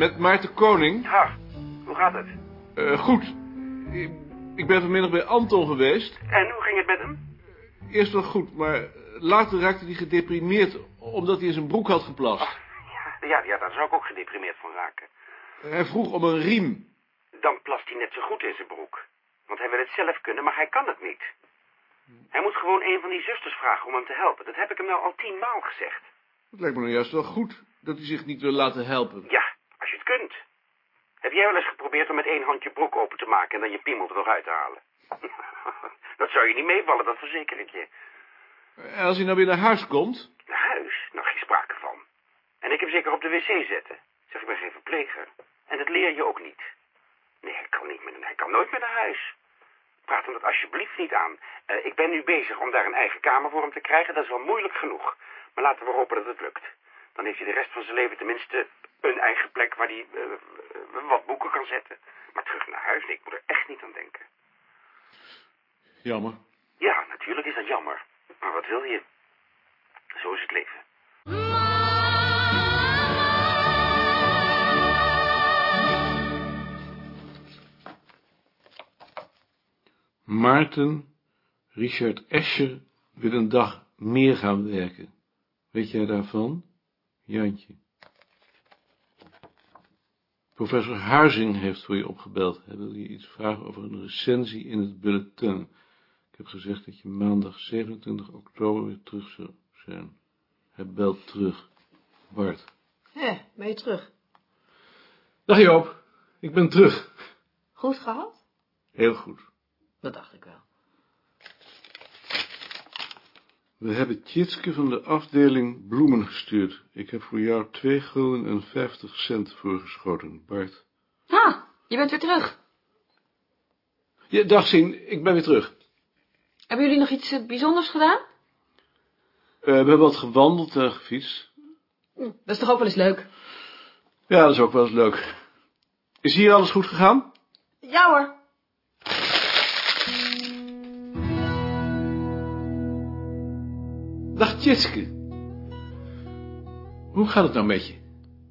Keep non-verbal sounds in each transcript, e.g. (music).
Met Maarten Koning. Ha, hoe gaat het? Eh, goed. Ik, ik ben vanmiddag bij Anton geweest. En hoe ging het met hem? Eerst wel goed, maar later raakte hij gedeprimeerd... omdat hij in zijn broek had geplast. Ja, ja, ja, daar zou ik ook gedeprimeerd van raken. Hij vroeg om een riem. Dan plast hij net zo goed in zijn broek. Want hij wil het zelf kunnen, maar hij kan het niet. Hij moet gewoon een van die zusters vragen om hem te helpen. Dat heb ik hem nou al tien maal gezegd. Het lijkt me nou juist wel goed dat hij zich niet wil laten helpen. Ja, kunt. Heb jij wel eens geprobeerd om met één hand je broek open te maken en dan je piemel er nog uit te halen? (laughs) dat zou je niet meevallen, dat verzeker ik je. En als hij nou weer naar huis komt... Naar huis? Nog geen sprake van. En ik heb zeker op de wc zetten. Zeg, ik ben geen verpleger. En dat leer je ook niet. Nee, hij kan, niet meer, hij kan nooit meer naar huis. Praat hem dat alsjeblieft niet aan. Eh, ik ben nu bezig om daar een eigen kamer voor hem te krijgen. Dat is wel moeilijk genoeg. Maar laten we hopen dat het lukt. Dan heeft hij de rest van zijn leven tenminste een eigen plek waar hij eh, eh, wat boeken kan zetten. Maar terug naar huis, nee, ik moet er echt niet aan denken. Jammer. Ja, natuurlijk is dat jammer. Maar wat wil je? Zo is het leven. Maarten, Richard Escher wil een dag meer gaan werken. Weet jij daarvan? Jantje. Professor Huizing heeft voor je opgebeld. Hij wil je iets vragen over een recensie in het bulletin. Ik heb gezegd dat je maandag 27 oktober weer terug zou zijn. Hij belt terug. Bart. Hé, ben je terug? Dag Joop, ik ben terug. Goed gehad? Heel goed. Dat dacht ik wel. We hebben Tjitske van de afdeling bloemen gestuurd. Ik heb voor jou twee gulden en vijftig cent voorgeschoten, Bart. Ah, je bent weer terug. Ja, dag Sien, ik ben weer terug. Hebben jullie nog iets eh, bijzonders gedaan? Eh, we hebben wat gewandeld en gefietst. Hm, dat is toch ook wel eens leuk? Ja, dat is ook wel eens leuk. Is hier alles goed gegaan? Ja hoor. Dag Tjitske. Hoe gaat het nou met je?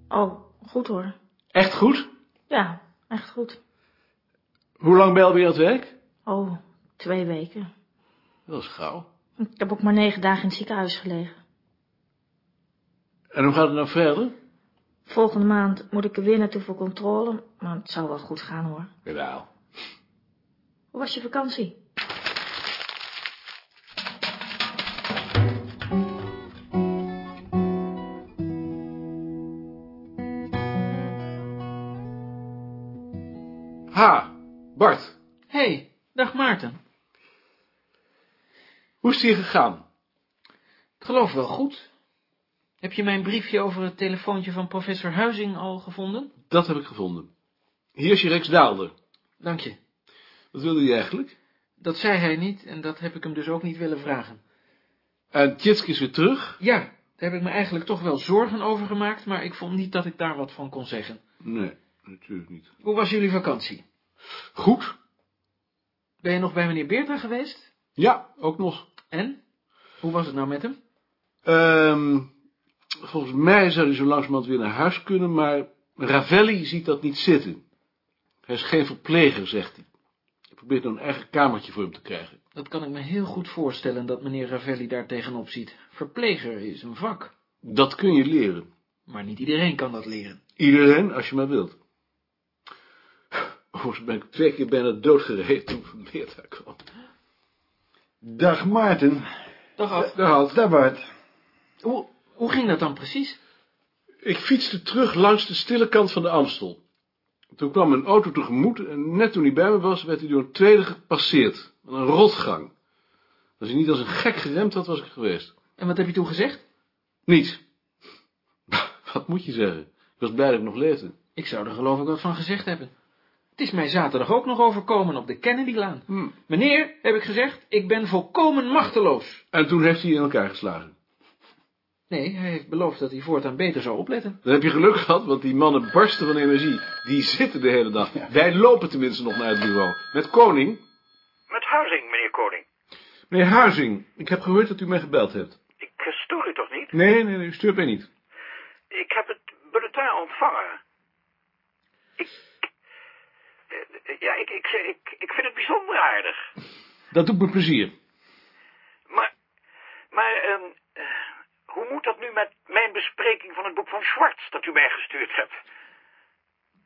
Oh, goed hoor. Echt goed? Ja, echt goed. Hoe lang ben je alweer aan het werk? Oh, twee weken. Dat is gauw. Ik heb ook maar negen dagen in het ziekenhuis gelegen. En hoe gaat het nou verder? Volgende maand moet ik er weer naartoe voor controle, maar het zou wel goed gaan hoor. Jawel. Hoe was je vakantie? Bart. hey, dag Maarten. Hoe is het hier gegaan? Ik geloof wel goed. Heb je mijn briefje over het telefoontje van professor Huizing al gevonden? Dat heb ik gevonden. Hier is je Rex Daalder. Dank je. Wat wilde je eigenlijk? Dat zei hij niet en dat heb ik hem dus ook niet willen vragen. En Tjitske is weer terug? Ja, daar heb ik me eigenlijk toch wel zorgen over gemaakt, maar ik vond niet dat ik daar wat van kon zeggen. Nee, natuurlijk niet. Hoe was jullie vakantie? Goed? Ben je nog bij meneer Beerta geweest? Ja, ook nog. En? Hoe was het nou met hem? Ehm, volgens mij zou hij zo langzamerhand weer naar huis kunnen, maar Ravelli ziet dat niet zitten. Hij is geen verpleger, zegt hij. Hij probeert nou een eigen kamertje voor hem te krijgen. Dat kan ik me heel goed voorstellen dat meneer Ravelli daar tegenop ziet. Verpleger is een vak, Dat kun je leren. maar niet iedereen kan dat leren. Iedereen, als je maar wilt. Overigens ben ik twee keer bijna doodgereden toen Van Beerta kwam. Dag Maarten. Dag af. Daar had. Dag Bart. Hoe, hoe ging dat dan precies? Ik fietste terug langs de stille kant van de Amstel. Toen kwam een auto tegemoet en net toen hij bij me was, werd hij door een tweede gepasseerd. Met een rotgang. Als hij niet als een gek geremd had, was ik geweest. En wat heb je toen gezegd? Niets. (laughs) Wat moet je zeggen? Ik was blij dat ik nog leefde. Ik zou er geloof ik wat van gezegd hebben. Het is mij zaterdag ook nog overkomen op de Kennedylaan. Hm. Meneer, heb ik gezegd, ik ben volkomen machteloos. En toen heeft hij in elkaar geslagen. Nee, hij heeft beloofd dat hij voortaan beter zou opletten. Dan heb je geluk gehad, want die mannen barsten van energie. Die zitten de hele dag. Wij lopen tenminste nog naar het bureau. Met Koning. Met Huizing, meneer Koning. Meneer Huizing, ik heb gehoord dat u mij gebeld hebt. Ik eh, stoor u toch niet? Nee, nee, nee, u stuurt mij niet. Ik heb het bulletin ontvangen. Ik... Ja, ik, ik, ik, ik vind het bijzonder aardig. Dat doet me plezier. Maar, maar, ehm, eh, hoe moet dat nu met mijn bespreking van het boek van Schwartz dat u mij gestuurd hebt?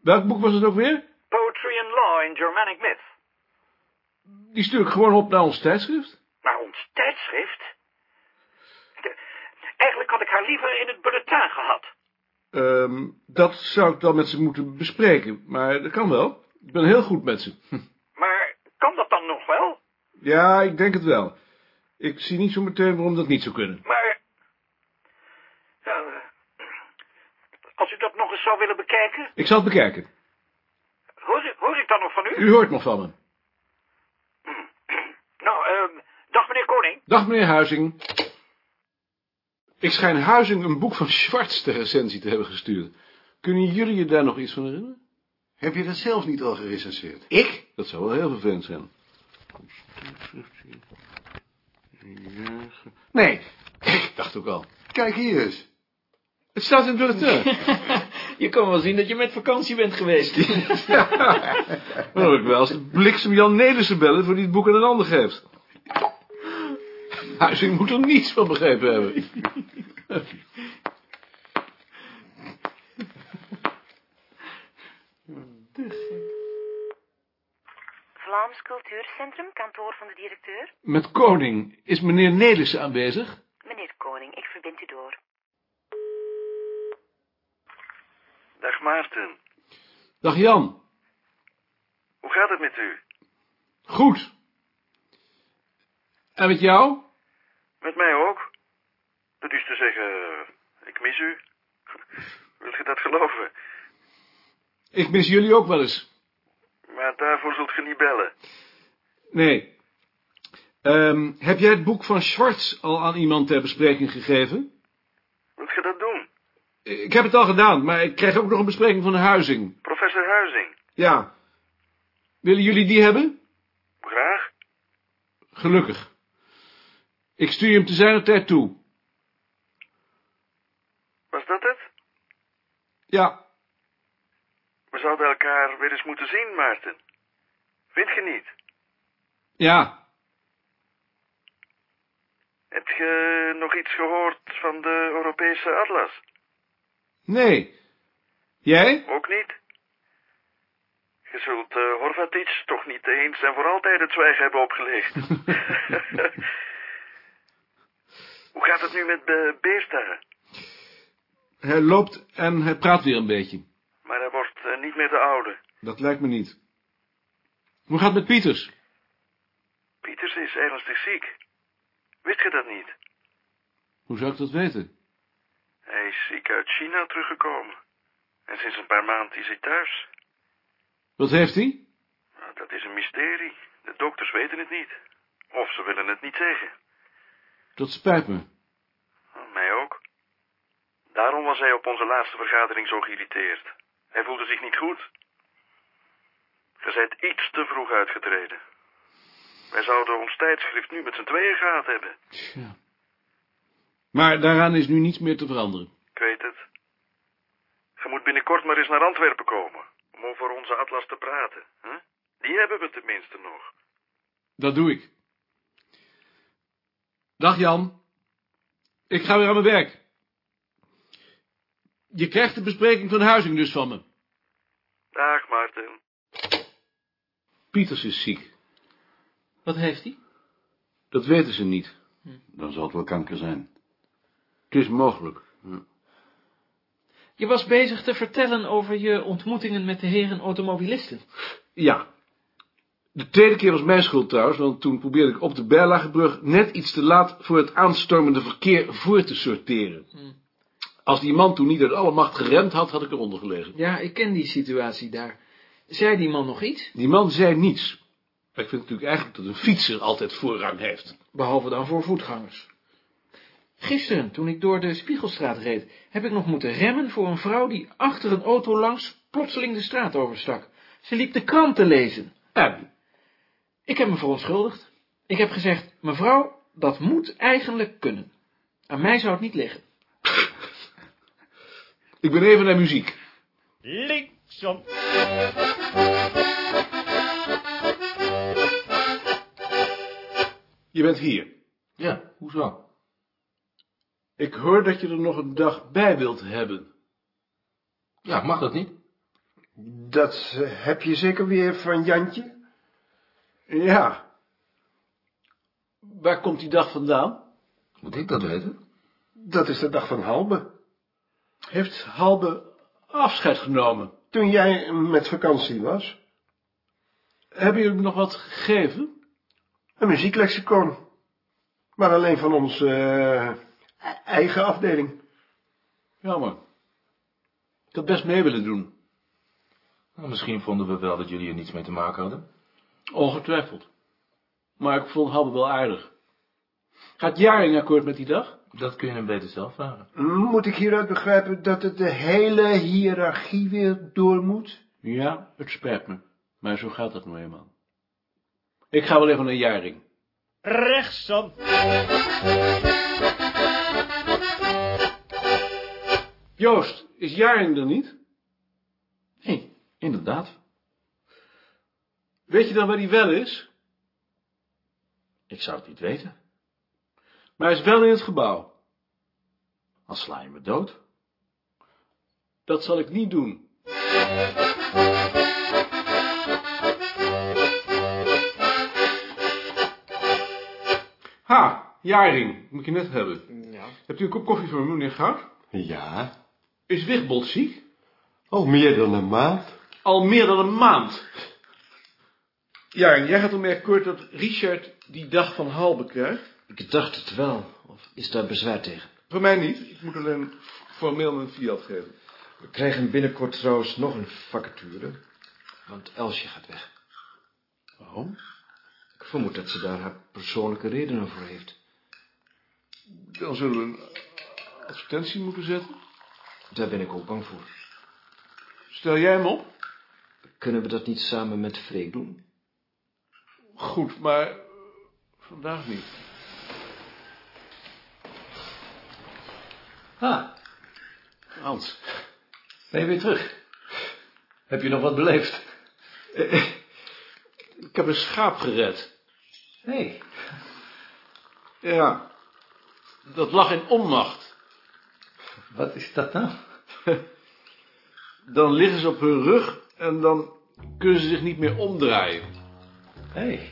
Welk boek was het ook weer? Poetry and Law in Germanic Myth. Die stuur ik gewoon op naar ons tijdschrift. Maar ons tijdschrift? De- eigenlijk had ik haar liever in het bulletin gehad. Ehm, dat zou ik dan met ze moeten bespreken, maar dat kan wel. Ik ben heel goed met ze. Hm. Maar kan dat dan nog wel? Ja, ik denk het wel. Ik zie niet zo meteen waarom dat niet zou kunnen. Maar... eh, als u dat nog eens zou willen bekijken, Ik zal het bekijken. hoor, ik- hoor ik dan nog van u? U hoort nog van me. (clears throat) Nou, ehm, dag meneer Koning. Dag meneer Huizing. Ik schijn Huizing een boek van (laughs) Schwartz ter recensie te hebben gestuurd. Kunnen jullie je daar nog iets van herinneren? Heb je dat zelf niet al gerecenseerd? Ik? Dat zou wel heel vervelend zijn. Nee, ik dacht ook al. Kijk hier eens. Het staat in het (laughs) bulletin. Je kan wel zien dat je met vakantie bent geweest. (laughs) Dan heb ik wel eens de bliksem Jan Nelissen bellen voor die het boek aan een ander geeft. Huizing moet er niets van begrepen hebben. (laughs) Cultuurcentrum, kantoor van de directeur. Met Koning, is meneer Nelissen aanwezig? Meneer Koning, ik verbind u door. Dag Maarten. Dag Jan. Hoe gaat het met u? Goed. En met jou? Met mij ook. Dat is te zeggen, ik mis u. Wilt je dat geloven? Ik mis jullie ook wel eens. Maar daarvoor zult je niet bellen. Nee. Ehm, heb jij het boek van Schwartz al aan iemand ter bespreking gegeven? Wilt je dat doen? Ik heb het al gedaan, maar ik krijg ook nog een bespreking van de Huizing. Professor Huizing. Ja. Willen jullie die hebben? Graag. Gelukkig. Ik stuur hem te zijner tijd toe. Was dat het? Ja, zouden elkaar weer eens moeten zien, Maarten. Vind je niet? ja. Heb je nog iets gehoord van de Europese atlas? Nee. Jij? Ook niet? Je zult uh, Horvatic toch niet eens en voor altijd het zwijgen hebben opgelegd. (laughs) Hoe gaat het nu met de Beersta? Hij loopt en hij praat weer een beetje. Maar hij wordt eh, niet meer de oude. Dat lijkt me niet. Hoe gaat het met Pieters? Pieters is ernstig ziek. Wist je dat niet? Hoe zou ik dat weten? Hij is ziek uit China teruggekomen. En sinds een paar maanden is hij thuis. Wat heeft hij? Nou, dat is een mysterie. De dokters weten het niet. Of ze willen het niet zeggen. Dat spijt me. Mij ook. Daarom was hij op onze laatste vergadering zo geïrriteerd. Hij voelde zich niet goed. Je bent iets te vroeg uitgetreden. Wij zouden ons tijdschrift nu met z'n tweeën gehad hebben. Tja. Maar daaraan is nu niets meer te veranderen. Ik weet het. Je moet binnenkort maar eens naar Antwerpen komen. Om over onze atlas te praten. Hè? Die hebben we tenminste nog. Dat doe ik. Dag Jan. Ik ga weer aan mijn werk. Je krijgt de bespreking van de huizing dus van me. Dag, Maarten. Pieters is ziek. Wat heeft hij? Dat weten ze niet. Dan zal het wel kanker zijn. Het is mogelijk. Je was bezig te vertellen over je ontmoetingen met de heren automobilisten. Ja. De tweede keer was mijn schuld trouwens, want toen probeerde ik op de Berlagebrug net iets te laat voor het aanstormende verkeer voor te sorteren. Als die man toen niet uit alle macht geremd had, had ik eronder gelegen. Ja, ik ken die situatie daar. Zei die man nog iets? Die man zei niets. Maar ik vind natuurlijk eigenlijk dat een fietser altijd voorrang heeft. Behalve dan voor voetgangers. Gisteren, toen ik door de Spiegelstraat reed, heb ik nog moeten remmen voor een vrouw die achter een auto langs plotseling de straat overstak. Ze liep de krant te lezen. En? Ik heb me verontschuldigd. Ik heb gezegd, mevrouw, dat moet eigenlijk kunnen. Aan mij zou het niet liggen. (laughs) Ik ben even naar muziek. Links Rechtsom. Je bent hier. Ja, hoezo? Ik hoor dat je er nog een dag bij wilt hebben. Ja, mag dat niet? Dat heb je zeker weer van Jantje? Ja. Waar komt die dag vandaan? Moet ik dat weten? Dat is de dag van Halbe. Heeft Halbe afscheid genomen? Toen jij met vakantie was. Hebben jullie me nog wat gegeven? Een muzieklexicon. Maar alleen van onze eh, eigen afdeling. Jammer. Ik had best mee willen doen. Nou, misschien vonden we wel dat jullie er niets mee te maken hadden. Ongetwijfeld. Maar ik vond Halbe wel aardig. Gaat Jaring akkoord met die dag? Dat kun je hem beter zelf vragen. Moet ik hieruit begrijpen dat het de hele hiërarchie weer door moet? Ja, het spijt me. Maar zo gaat dat nou eenmaal. Ik ga wel even naar Jaring. Rechtsom. Joost, is Jaring er niet? Nee, inderdaad. Weet je dan waar hij wel is? Ik zou het niet weten. Maar hij is wel in het gebouw. Dan sla je me dood. Dat zal ik niet doen. Ha, Jaring, moet je net hebben. Ja. Hebt u een kop koffie voor me, meneer Goud? Ja. Is Wigbold ziek? Al meer dan een maand. Al meer dan een maand. Jaring, jij gaat ermee akkoord dat Richard die dag van Halbe krijgt? Ik dacht het wel. Of is daar bezwaar tegen? Voor mij niet. Ik moet alleen formeel mijn fiat geven. We krijgen binnenkort trouwens nog een vacature. Want Elsje gaat weg. Waarom? Ik vermoed dat ze daar haar persoonlijke redenen voor heeft. Dan zullen we een advertentie moeten zetten. Daar ben ik ook bang voor. Stel jij hem op? Kunnen we dat niet samen met Freek doen? Goed, maar vandaag niet. Ah, Hans. Ben je weer terug? Heb je nog wat beleefd? Ik heb een schaap gered. Nee. Ja. Dat lag in onmacht. Wat is dat nou? Dan liggen ze op hun rug en dan kunnen ze zich niet meer omdraaien. Hé. Hey.